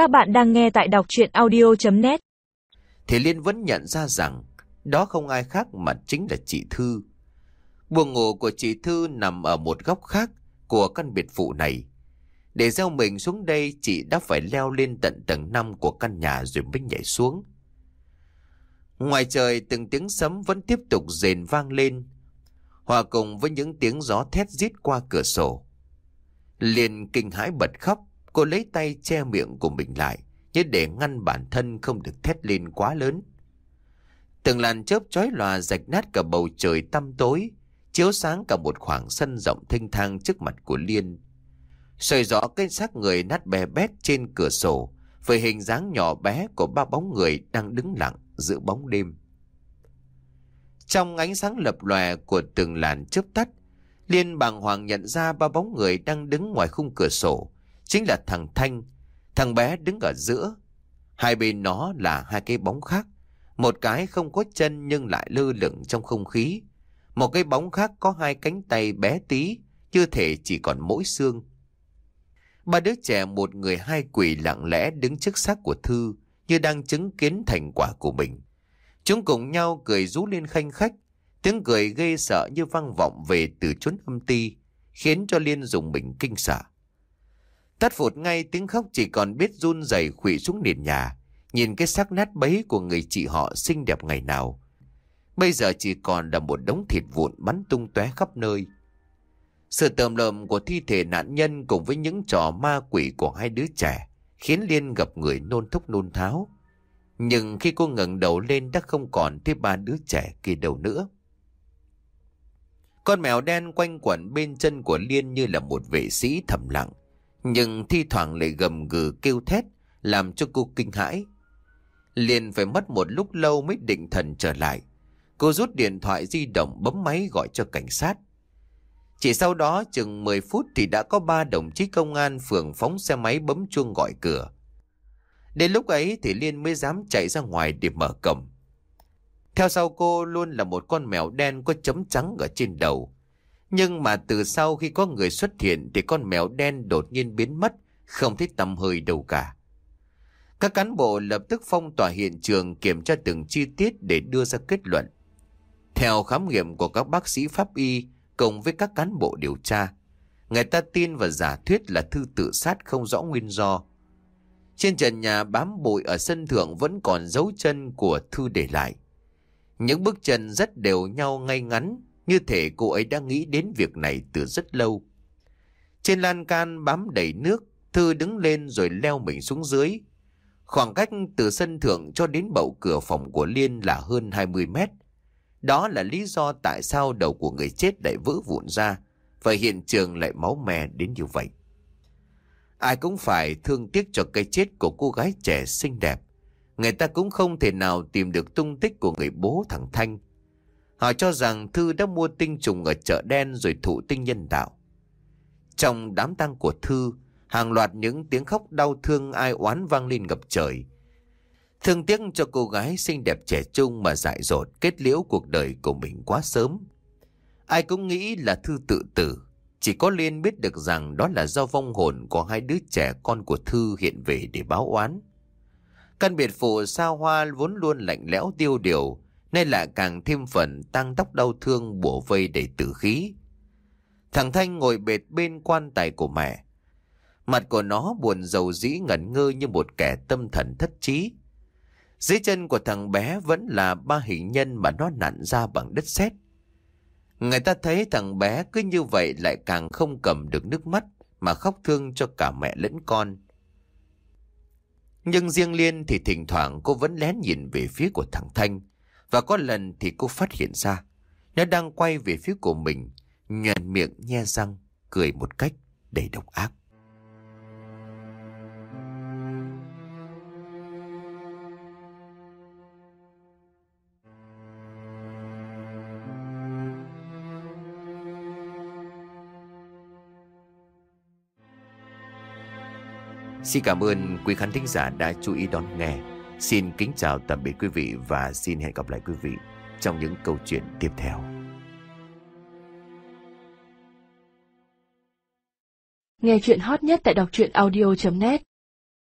Các bạn đang nghe tại đọc chuyện audio.net Thì Liên vẫn nhận ra rằng đó không ai khác mà chính là chị Thư. Buồng ngủ của chị Thư nằm ở một góc khác của căn biệt phụ này. Để gieo mình xuống đây chị đã phải leo lên tận tầng 5 của căn nhà rồi mới nhảy xuống. Ngoài trời từng tiếng sấm vẫn tiếp tục rền vang lên, hòa cùng với những tiếng gió thét rít qua cửa sổ. Liền kinh hãi bật khóc, cô lấy tay che miệng của mình lại, như để ngăn bản thân không được thét lên quá lớn. Từng làn chớp chói lòa rạch nát cả bầu trời tăm tối, chiếu sáng cả một khoảng sân rộng thênh thang trước mặt của Liên. soi rõ cái xác người nát bè bét trên cửa sổ, với hình dáng nhỏ bé của ba bóng người đang đứng lặng giữa bóng đêm. Trong ánh sáng lập lòe của từng làn chớp tắt, Liên bàng hoàng nhận ra ba bóng người đang đứng ngoài khung cửa sổ. Chính là thằng Thanh, thằng bé đứng ở giữa. Hai bên nó là hai cái bóng khác. Một cái không có chân nhưng lại lơ lửng trong không khí. Một cái bóng khác có hai cánh tay bé tí, chưa thể chỉ còn mỗi xương. Ba đứa trẻ một người hai quỷ lặng lẽ đứng trước xác của Thư, như đang chứng kiến thành quả của mình. Chúng cùng nhau cười rú lên khanh khách, tiếng cười ghê sợ như vang vọng về từ chốn âm ti, khiến cho Liên dùng mình kinh sợ. Tắt vụt ngay tiếng khóc chỉ còn biết run rẩy khủy xuống nền nhà, nhìn cái xác nát bấy của người chị họ xinh đẹp ngày nào. Bây giờ chỉ còn là một đống thịt vụn bắn tung tóe khắp nơi. Sự tờm lợm của thi thể nạn nhân cùng với những trò ma quỷ của hai đứa trẻ khiến Liên gặp người nôn thúc nôn tháo. Nhưng khi cô ngẩng đầu lên đã không còn thấy ba đứa trẻ kia đâu nữa. Con mèo đen quanh quẩn bên chân của Liên như là một vệ sĩ thầm lặng. Nhưng thi thoảng lại gầm gừ kêu thét, làm cho cô kinh hãi. Liên phải mất một lúc lâu mới định thần trở lại. Cô rút điện thoại di động bấm máy gọi cho cảnh sát. Chỉ sau đó chừng 10 phút thì đã có ba đồng chí công an phường phóng xe máy bấm chuông gọi cửa. Đến lúc ấy thì Liên mới dám chạy ra ngoài để mở cổng. Theo sau cô luôn là một con mèo đen có chấm trắng ở trên đầu. Nhưng mà từ sau khi có người xuất hiện thì con mèo đen đột nhiên biến mất, không thấy tầm hơi đâu cả. Các cán bộ lập tức phong tỏa hiện trường kiểm tra từng chi tiết để đưa ra kết luận. Theo khám nghiệm của các bác sĩ pháp y cùng với các cán bộ điều tra, người ta tin và giả thuyết là thư tự sát không rõ nguyên do. Trên trần nhà bám bụi ở sân thượng vẫn còn dấu chân của Thư để lại. Những bước chân rất đều nhau ngay ngắn, như thể cô ấy đã nghĩ đến việc này từ rất lâu. Trên lan can bám đầy nước, Thư đứng lên rồi leo mình xuống dưới. Khoảng cách từ sân thượng cho đến bậu cửa phòng của Liên là hơn 20 mét. Đó là lý do tại sao đầu của người chết lại vỡ vụn ra và hiện trường lại máu me đến như vậy. Ai cũng phải thương tiếc cho cái chết của cô gái trẻ xinh đẹp. Người ta cũng không thể nào tìm được tung tích của người bố thằng Thanh. Họ cho rằng Thư đã mua tinh trùng ở chợ đen rồi thụ tinh nhân tạo Trong đám tang của Thư, hàng loạt những tiếng khóc đau thương ai oán vang lên ngập trời. Thương tiếc cho cô gái xinh đẹp trẻ trung mà dại dột kết liễu cuộc đời của mình quá sớm. Ai cũng nghĩ là Thư tự tử. Chỉ có Liên biết được rằng đó là do vong hồn của hai đứa trẻ con của Thư hiện về để báo oán. Căn biệt phủ xa hoa vốn luôn lạnh lẽo tiêu điều, nay lại càng thêm phần tăng tóc đau thương bủa vây đầy tử khí. Thằng Thanh ngồi bệt bên quan tài của mẹ. Mặt của nó buồn rầu dĩ ngẩn ngơ như một kẻ tâm thần thất trí. Dưới chân của thằng bé vẫn là ba hình nhân mà nó nặn ra bằng đất sét. Người ta thấy thằng bé cứ như vậy lại càng không cầm được nước mắt mà khóc thương cho cả mẹ lẫn con. Nhưng riêng Liên thì thỉnh thoảng cô vẫn lén nhìn về phía của thằng Thanh. Và có lần thì cô phát hiện ra, nó đang quay về phía của mình, nhoèn miệng nhe răng, cười một cách đầy độc ác. Xin cảm ơn quý khán thính giả đã chú ý đón nghe. Xin kính chào tạm biệt quý vị và xin hẹn gặp lại quý vị trong những câu chuyện tiếp theo. Nghe chuyện hot nhất tại đọc truyện audio.net